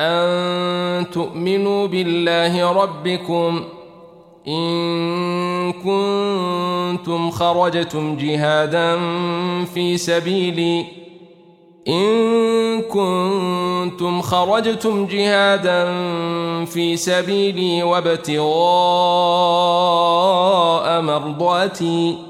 أن تؤمنوا بالله ربكم إن كنتم خرجتم جهادا في سبيلي. إن كنتم خرجتم جهادا في سبيلي وابتغاء مرضاتي.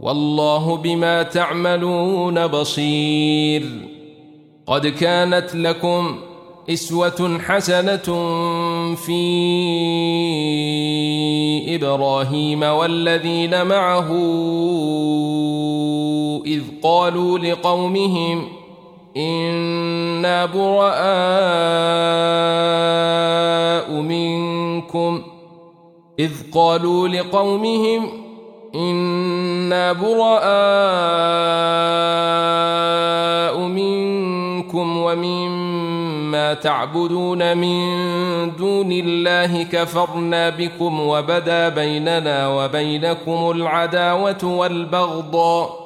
والله بما تعملون بصير. قد كانت لكم إسوة حسنة في إبراهيم والذين معه إذ قالوا لقومهم إنا براء منكم. إذ قالوا لقومهم إنا براء منكم ومما تعبدون من دون الله كفرنا بكم وبدا بيننا وبينكم العداوة والبغضاء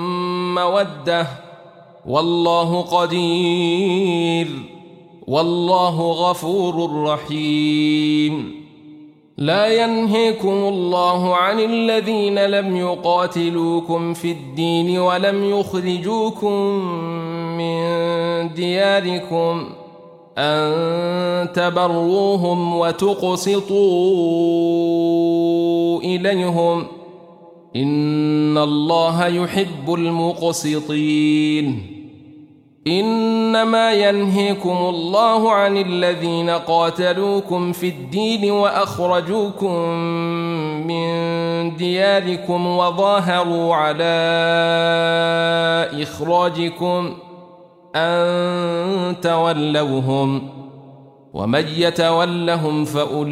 مودة. والله قدير. والله غفور رحيم. لا ينهيكم الله عن الذين لم يقاتلوكم في الدين ولم يخرجوكم من دياركم أن تبروهم وتقسطوا إليهم. إن الله يحب المقسطين. إنما ينهيكم الله عن الذين قاتلوكم في الدين وأخرجوكم من دياركم وظاهروا على إخراجكم أن تولوهم ومن يتولهم فأولئك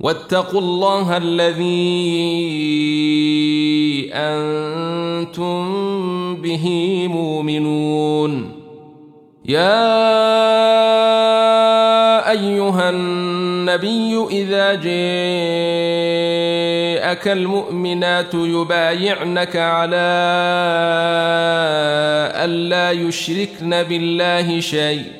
واتقوا الله الذي أنتم به مؤمنون. يا أيها النبي إذا جاءك المؤمنات يبايعنك على ألا يشركن بالله شيء.